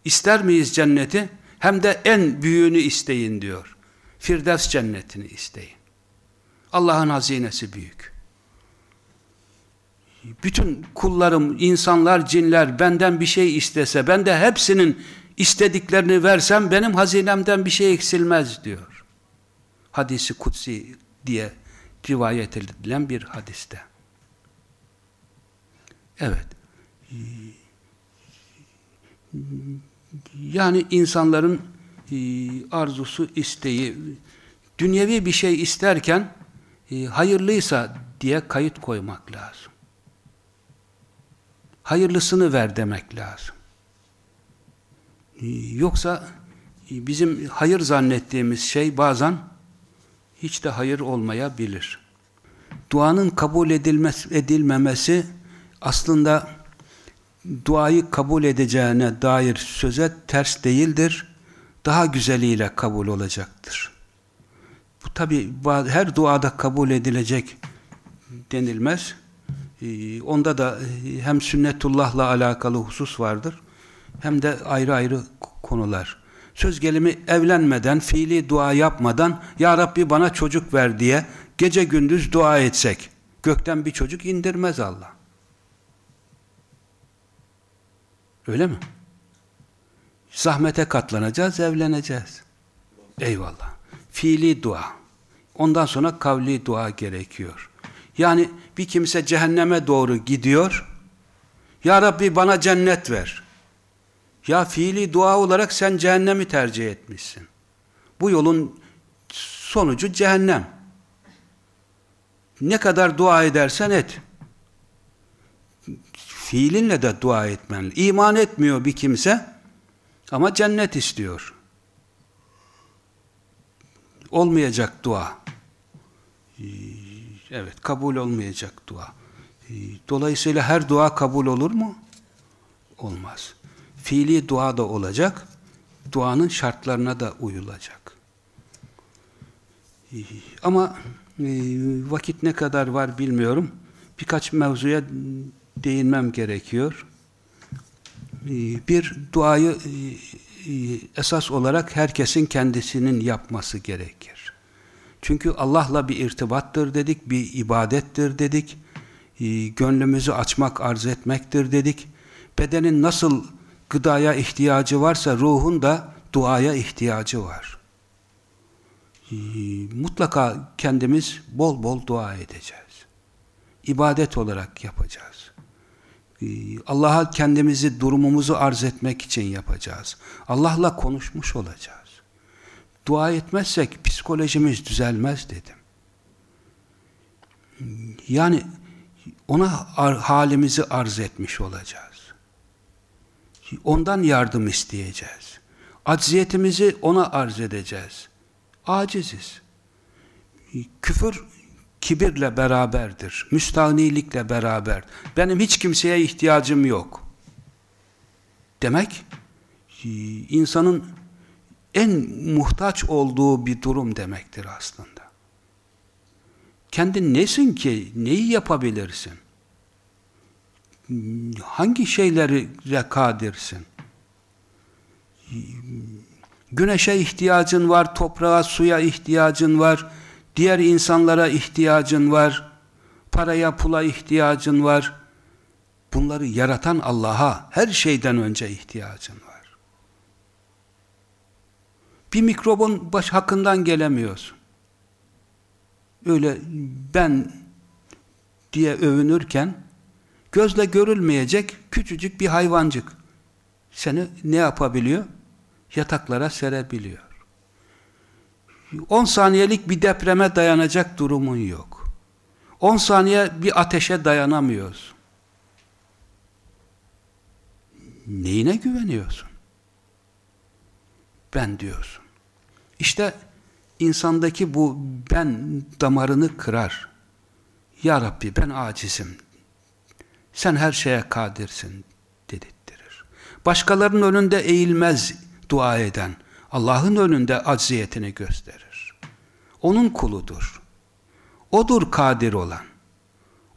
İster miyiz cenneti? Hem de en büyüğünü isteyin diyor. Firdevs cennetini isteyin. Allah'ın hazinesi büyük. Bütün kullarım, insanlar, cinler benden bir şey istese, ben de hepsinin istediklerini versem benim hazinemden bir şey eksilmez diyor. Hadisi kutsi diye rivayet edilen bir hadiste. Evet. Yani insanların e, arzusu, isteği, dünyevi bir şey isterken e, hayırlıysa diye kayıt koymak lazım. Hayırlısını ver demek lazım. Yoksa bizim hayır zannettiğimiz şey bazen hiç de hayır olmayabilir. Duanın kabul edilmez, edilmemesi aslında duayı kabul edeceğine dair söze ters değildir. Daha güzeliyle kabul olacaktır. Bu tabi her duada kabul edilecek denilmez. Ee, onda da hem sünnetullahla alakalı husus vardır hem de ayrı ayrı konular. Söz gelimi evlenmeden, fiili dua yapmadan Ya Rabbi bana çocuk ver diye gece gündüz dua etsek gökten bir çocuk indirmez Allah. Öyle mi? Zahmete katlanacağız, evleneceğiz. Eyvallah. Fiili dua. Ondan sonra kavli dua gerekiyor. Yani bir kimse cehenneme doğru gidiyor. Ya Rabbi bana cennet ver. Ya fiili dua olarak sen cehennemi tercih etmişsin. Bu yolun sonucu cehennem. Ne kadar dua edersen et. Fiilinle de dua etmen. İman etmiyor bir kimse ama cennet istiyor. Olmayacak dua. Evet, kabul olmayacak dua. Dolayısıyla her dua kabul olur mu? Olmaz. Fiili dua da olacak, duanın şartlarına da uyulacak. Ama e, vakit ne kadar var bilmiyorum. Birkaç mevzuya değinmem gerekiyor. E, bir, duayı e, esas olarak herkesin kendisinin yapması gerekir. Çünkü Allah'la bir irtibattır dedik, bir ibadettir dedik, gönlümüzü açmak, arz etmektir dedik. Bedenin nasıl gıdaya ihtiyacı varsa ruhun da duaya ihtiyacı var. Ee, mutlaka kendimiz bol bol dua edeceğiz. İbadet olarak yapacağız. Ee, Allah'a kendimizi, durumumuzu arz etmek için yapacağız. Allah'la konuşmuş olacağız. Dua etmezsek psikolojimiz düzelmez dedim. Yani ona halimizi arz etmiş olacağız. Ondan yardım isteyeceğiz. Acziyetimizi ona arz edeceğiz. Aciziz. Küfür kibirle beraberdir. Müstahnilikle beraber. Benim hiç kimseye ihtiyacım yok. Demek insanın en muhtaç olduğu bir durum demektir aslında. Kendin nesin ki? Neyi yapabilirsin? Hangi şeyleri kadirsin? Güneşe ihtiyacın var, toprağa, suya ihtiyacın var, diğer insanlara ihtiyacın var, paraya, pula ihtiyacın var. Bunları yaratan Allah'a her şeyden önce ihtiyacın var. Bir mikrobun baş hakkından gelemiyorsun. Öyle ben diye övünürken gözle görülmeyecek küçücük bir hayvancık seni ne yapabiliyor? Yataklara serebiliyor. 10 saniyelik bir depreme dayanacak durumun yok. 10 saniye bir ateşe dayanamıyorsun. Neyine güveniyorsun? Ben diyorsun. İşte insandaki bu ben damarını kırar. Ya Rabbi ben acizim. Sen her şeye kadirsin dedirttirir. Başkalarının önünde eğilmez dua eden. Allah'ın önünde acziyetini gösterir. Onun kuludur. Odur kadir olan.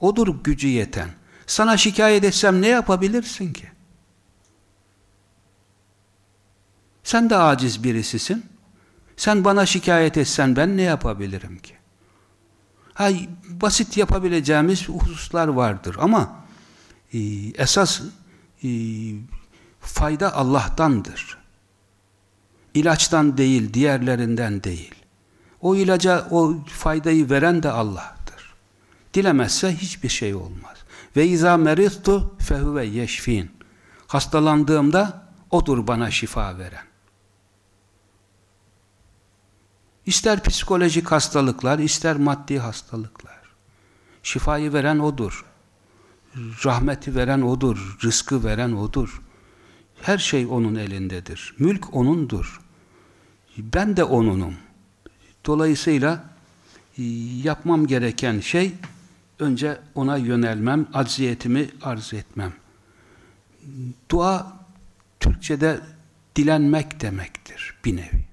Odur gücü yeten. Sana şikayet etsem ne yapabilirsin ki? Sen de aciz birisisin. Sen bana şikayet etsen ben ne yapabilirim ki? Ha, basit yapabileceğimiz hususlar vardır ama e, esas e, fayda Allah'tandır. İlaçtan değil, diğerlerinden değil. O ilaca o faydayı veren de Allah'tır. Dilemezse hiçbir şey olmaz. Ve izâ meriztu fehuve yeşfin. Hastalandığımda odur bana şifa veren. İster psikolojik hastalıklar, ister maddi hastalıklar. Şifayı veren O'dur. Rahmeti veren O'dur. Rızkı veren O'dur. Her şey O'nun elindedir. Mülk O'nundur. Ben de O'nunum. Dolayısıyla e, yapmam gereken şey önce O'na yönelmem, acziyetimi arz etmem. Dua Türkçe'de dilenmek demektir bir nevi.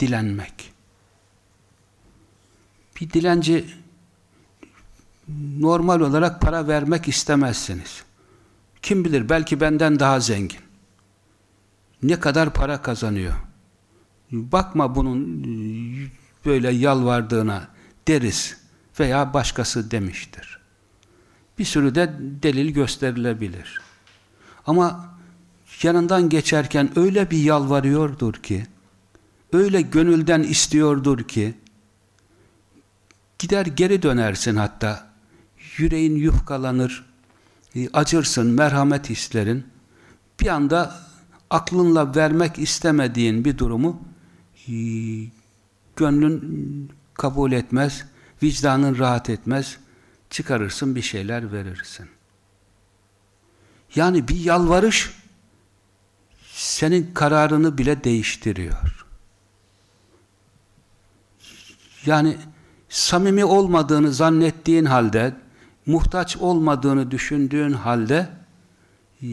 Dilenmek. Bir dilenci normal olarak para vermek istemezsiniz. Kim bilir belki benden daha zengin. Ne kadar para kazanıyor. Bakma bunun böyle yalvardığına deriz veya başkası demiştir. Bir sürü de delil gösterilebilir. Ama yanından geçerken öyle bir yalvarıyordur ki, öyle gönülden istiyordur ki, Gider geri dönersin hatta. Yüreğin yufkalanır, e, acırsın, merhamet hislerin. Bir anda aklınla vermek istemediğin bir durumu e, gönlün kabul etmez, vicdanın rahat etmez, çıkarırsın bir şeyler verirsin. Yani bir yalvarış senin kararını bile değiştiriyor. Yani samimi olmadığını zannettiğin halde, muhtaç olmadığını düşündüğün halde e,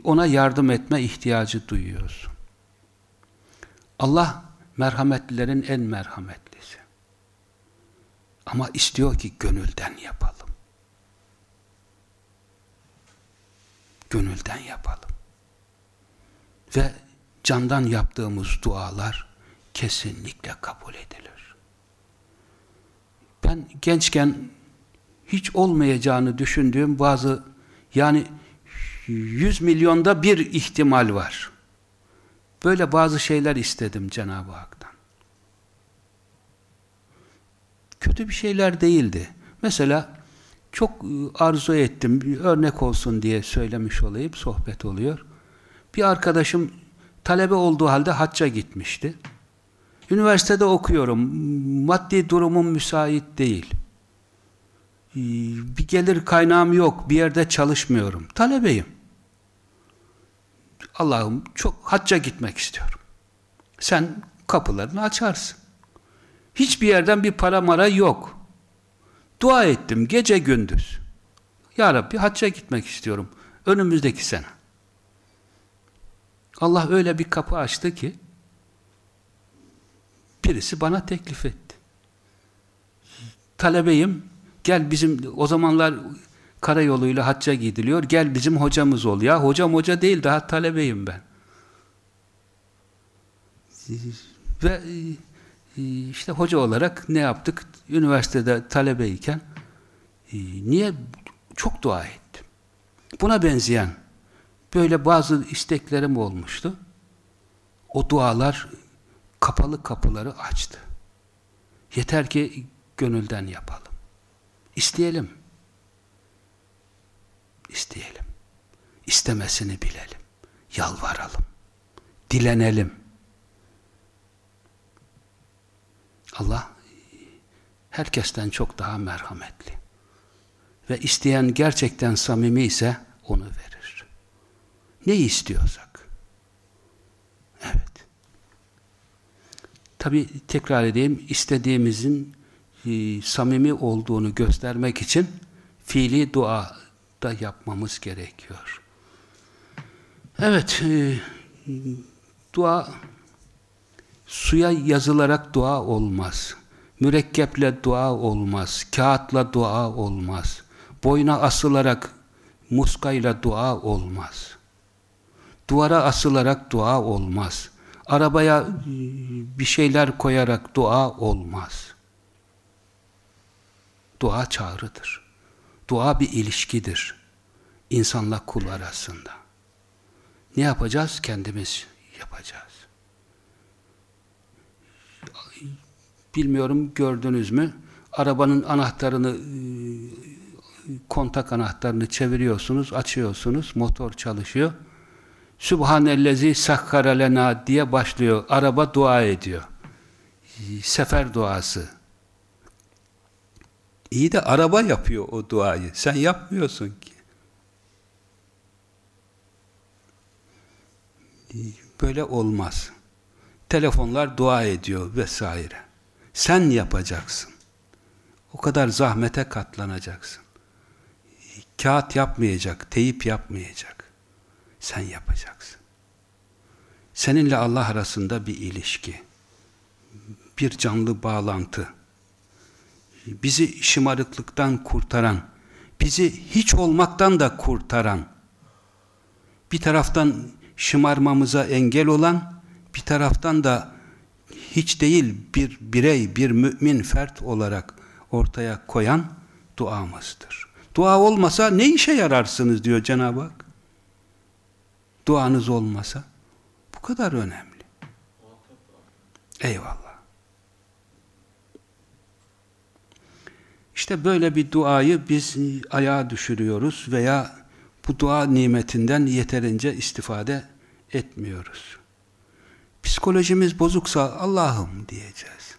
ona yardım etme ihtiyacı duyuyorsun. Allah merhametlilerin en merhametlisi. Ama istiyor ki gönülden yapalım. Gönülden yapalım. Ve candan yaptığımız dualar kesinlikle kabul edilir ben gençken hiç olmayacağını düşündüğüm bazı yani 100 milyonda bir ihtimal var. Böyle bazı şeyler istedim Cenab-ı Hak'tan. Kötü bir şeyler değildi. Mesela çok e, arzu ettim, örnek olsun diye söylemiş olayım, sohbet oluyor. Bir arkadaşım talebe olduğu halde hacca gitmişti. Üniversitede okuyorum, maddi durumum müsait değil. Ee, bir gelir kaynağım yok, bir yerde çalışmıyorum. Talebeyim. Allah'ım çok hacca gitmek istiyorum. Sen kapılarını açarsın. Hiçbir yerden bir para mara yok. Dua ettim gece gündüz. Ya Rabbi hacca gitmek istiyorum. Önümüzdeki sene. Allah öyle bir kapı açtı ki birisi bana teklif etti. Talebeyim gel bizim o zamanlar karayoluyla hacca gidiliyor. Gel bizim hocamız ol. Ya hocam hoca değil daha talebeyim ben. Ve e, işte hoca olarak ne yaptık? Üniversitede talebeyken e, niye? Çok dua ettim. Buna benzeyen böyle bazı isteklerim olmuştu. O dualar kapalı kapıları açtı. Yeter ki gönülden yapalım. İsteyelim. İsteyelim. İstemesini bilelim. Yalvaralım. Dilenelim. Allah herkesten çok daha merhametli. Ve isteyen gerçekten samimi ise onu verir. Ne istiyorsak. Evet. Tabi tekrar edeyim, istediğimizin e, samimi olduğunu göstermek için fiili dua da yapmamız gerekiyor. Evet, e, dua suya yazılarak dua olmaz. Mürekkeple dua olmaz. Kağıtla dua olmaz. Boyuna asılarak muskayla dua olmaz. Duvara asılarak dua olmaz. Arabaya e, bir şeyler koyarak dua olmaz. Dua çağrıdır. Dua bir ilişkidir. İnsanla kul arasında. Ne yapacağız? Kendimiz yapacağız. Bilmiyorum gördünüz mü? Arabanın anahtarını e, kontak anahtarını çeviriyorsunuz, açıyorsunuz, motor çalışıyor. Subhanellezi sakkara lena diye başlıyor. Araba dua ediyor. Sefer duası. İyi de araba yapıyor o duayı. Sen yapmıyorsun ki. Böyle olmaz. Telefonlar dua ediyor vesaire. Sen yapacaksın. O kadar zahmete katlanacaksın. Kağıt yapmayacak, teyip yapmayacak. Sen yapacaksın. Seninle Allah arasında bir ilişki. Bir canlı bağlantı bizi şımarıklıktan kurtaran, bizi hiç olmaktan da kurtaran, bir taraftan şımarmamıza engel olan, bir taraftan da hiç değil bir birey, bir mümin fert olarak ortaya koyan duamızdır. Dua olmasa ne işe yararsınız diyor Cenab-ı Hak. Duanız olmasa bu kadar önemli. Eyvallah. İşte böyle bir duayı biz ayağa düşürüyoruz veya bu dua nimetinden yeterince istifade etmiyoruz. Psikolojimiz bozuksa Allah'ım diyeceğiz.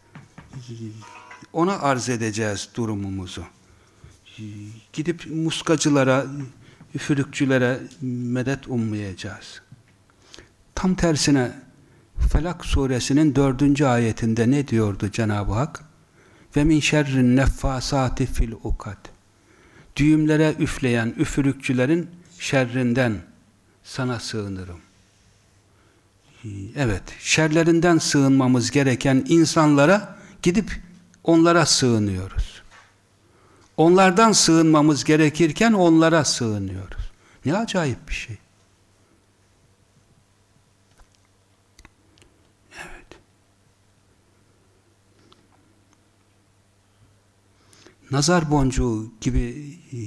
Ona arz edeceğiz durumumuzu. Gidip muskacılara, üfürükçülere medet ummayacağız. Tam tersine Felak suresinin dördüncü ayetinde ne diyordu Cenab-ı Hak? ve min şerrin neffasati fil ukad. Düğümlere üfleyen üfürükçülerin şerrinden sana sığınırım. Evet, şerlerinden sığınmamız gereken insanlara gidip onlara sığınıyoruz. Onlardan sığınmamız gerekirken onlara sığınıyoruz. Ne acayip bir şey. nazar boncuğu gibi e,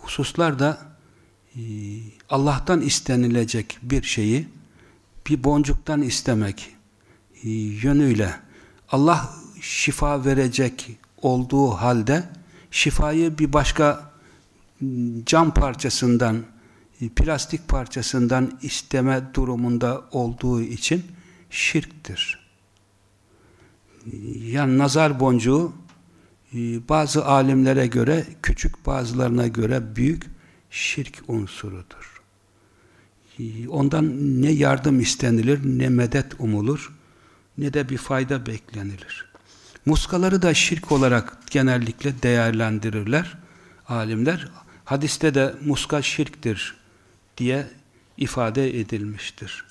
hususlar da e, Allah'tan istenilecek bir şeyi bir boncuktan istemek e, yönüyle Allah şifa verecek olduğu halde şifayı bir başka cam parçasından, plastik parçasından isteme durumunda olduğu için şirktir. Yani nazar boncuğu bazı alimlere göre küçük bazılarına göre büyük şirk unsurudur. Ondan ne yardım istenilir, ne medet umulur, ne de bir fayda beklenilir. Muskaları da şirk olarak genellikle değerlendirirler alimler. Hadiste de muska şirktir diye ifade edilmiştir.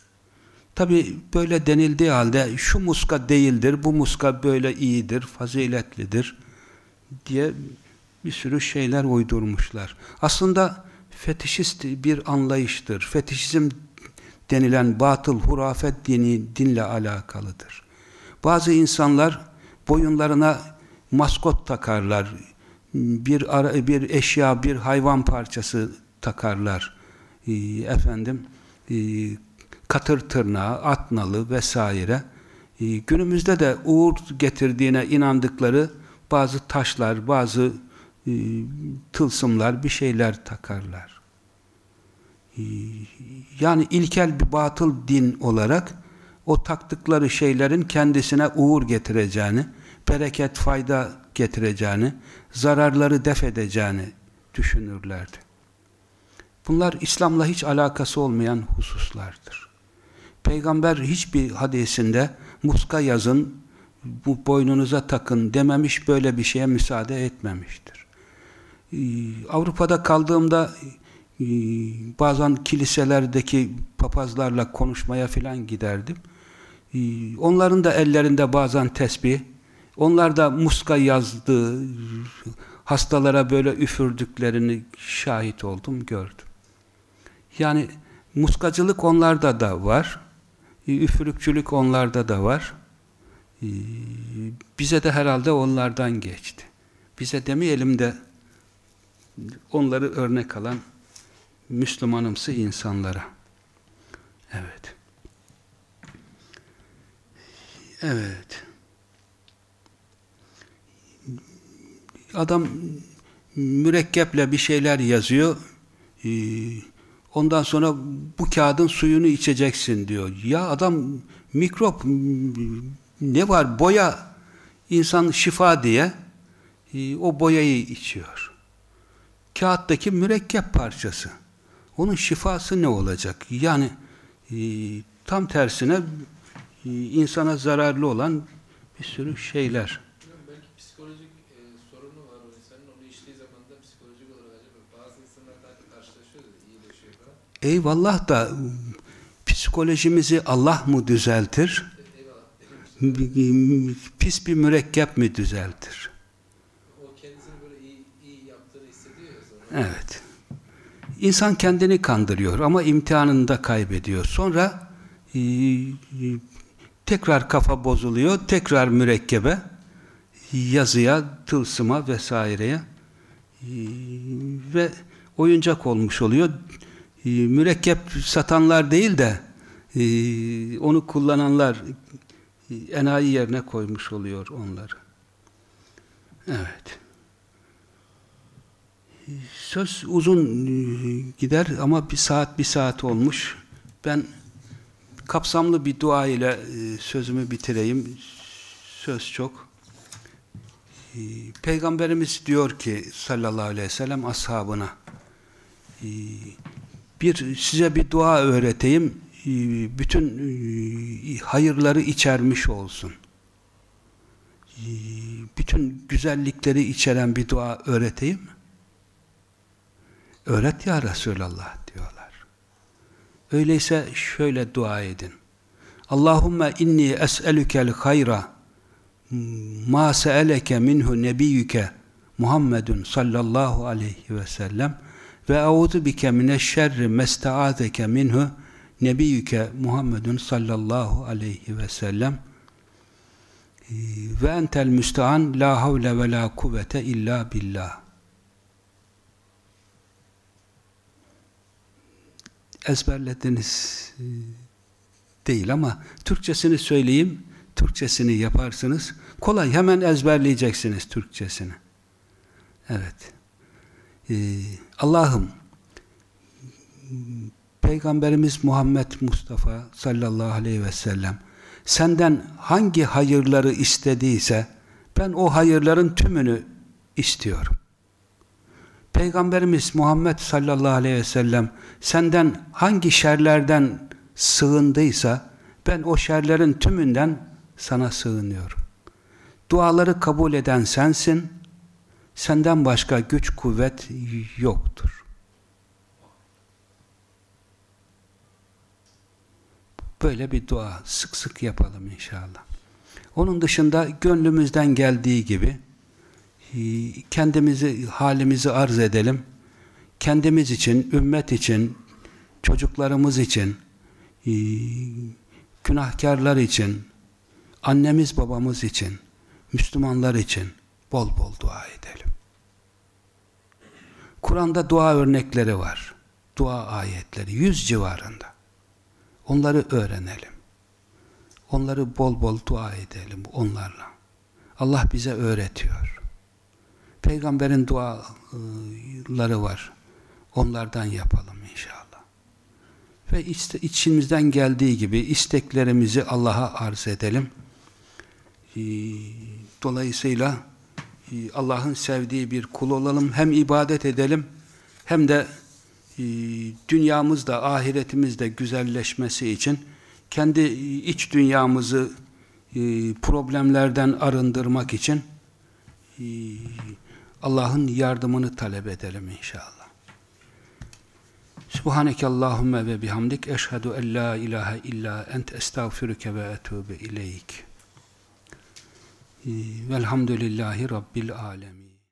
Tabi böyle denildiği halde şu muska değildir, bu muska böyle iyidir, faziletlidir diye bir sürü şeyler uydurmuşlar. Aslında fetişist bir anlayıştır. Fetişizm denilen batıl, hurafet dini dinle alakalıdır. Bazı insanlar boyunlarına maskot takarlar, bir ara, bir eşya, bir hayvan parçası takarlar. Ee, efendim, e, katır tırnağı, at nalı vesaire. Ee, günümüzde de uğur getirdiğine inandıkları bazı taşlar, bazı e, tılsımlar, bir şeyler takarlar. Ee, yani ilkel bir batıl din olarak o taktıkları şeylerin kendisine uğur getireceğini, bereket, fayda getireceğini, zararları def edeceğini düşünürlerdi. Bunlar İslam'la hiç alakası olmayan hususlardır. Peygamber hiçbir hadisinde muska yazın, bu boynunuza takın dememiş, böyle bir şeye müsaade etmemiştir. Ee, Avrupa'da kaldığımda e, bazen kiliselerdeki papazlarla konuşmaya filan giderdim. Ee, onların da ellerinde bazen tesbih, onlar da muska yazdığı, hastalara böyle üfürdüklerini şahit oldum, gördüm. Yani muskacılık onlarda da var, e, üfürükçülük onlarda da var. Ee, bize de herhalde onlardan geçti. Bize demeyelim de onları örnek alan Müslümanımsı insanlara. Evet. Evet. Adam mürekkeple bir şeyler yazıyor. Ee, ondan sonra bu kağıdın suyunu içeceksin diyor. Ya adam mikrop ne var? Boya insan şifa diye e, o boyayı içiyor. Kağıttaki mürekkep parçası. Onun şifası ne olacak? Yani e, tam tersine insana zararlı olan bir sürü şeyler. Belki psikolojik e, sorunu var o insanın. Onu içtiği zaman da psikolojik olarak acaba bazı insanlar da karşılaşıyor da iyileşiyor falan. Eyvallah da psikolojimizi Allah mı düzeltir? Eyvallah. Pis bir mürekkep mi düzeltir? O kendisini böyle iyi, iyi yaptığını hissediyor ya sonra. Evet. İnsan kendini kandırıyor ama imtihanını da kaybediyor. Sonra e, tekrar kafa bozuluyor, tekrar mürekkebe, yazıya, tılsıma vesaireye e, ve oyuncak olmuş oluyor. E, mürekkep satanlar değil de e, onu kullananlar enayi yerine koymuş oluyor onları. Evet. Söz uzun gider ama bir saat bir saat olmuş. Ben kapsamlı bir dua ile e, sözümü bitireyim. Söz çok. E, Peygamberimiz diyor ki sallallahu aleyhi ve sellem ashabına bir size bir dua öğreteyim bütün hayırları içermiş olsun. Bütün güzellikleri içeren bir dua öğreteyim? Öğret ya Resulallah. Öyleyse şöyle dua edin. Allahümme inni es'elükel hayra ma se'eleke minhu nebiyyüke Muhammedun sallallahu aleyhi ve sellem ve euzu bike mineşşerri mestaazeke minhu nebiyyüke Muhammedun sallallahu aleyhi ve sellem ve entel müstean la havle ve la kuvvete illa billah ezberlediniz e, değil ama Türkçesini söyleyeyim, Türkçesini yaparsınız. Kolay, hemen ezberleyeceksiniz Türkçesini. Evet. Ee, Allah'ım Peygamberimiz Muhammed Mustafa sallallahu aleyhi ve sellem senden hangi hayırları istediyse ben o hayırların tümünü istiyorum. Peygamberimiz Muhammed sallallahu aleyhi ve sellem senden hangi şerlerden sığındıysa ben o şerlerin tümünden sana sığınıyorum. Duaları kabul eden sensin, senden başka güç kuvvet yoktur. Böyle bir dua sık sık yapalım inşallah. Onun dışında gönlümüzden geldiği gibi kendimizi, halimizi arz edelim. Kendimiz için, ümmet için, çocuklarımız için, e, günahkarlar için, annemiz babamız için, Müslümanlar için bol bol dua edelim. Kur'an'da dua örnekleri var. Dua ayetleri, yüz civarında. Onları öğrenelim. Onları bol bol dua edelim onlarla. Allah bize öğretiyor. Peygamberin duaları var. Onlardan yapalım inşallah. Ve işte içimizden geldiği gibi isteklerimizi Allah'a arz edelim. Ee, dolayısıyla e, Allah'ın sevdiği bir kul olalım. Hem ibadet edelim hem de e, dünyamızda, ahiretimizde güzelleşmesi için kendi iç dünyamızı e, problemlerden arındırmak için Allah'ın yardımını talep edelim inşallah. Subhaneke Allahümme ve bihamdik eşhedü en la ilahe illa ent estağfiruke ve etûbe ileyk. Velhamdülillahi Rabbil alemin.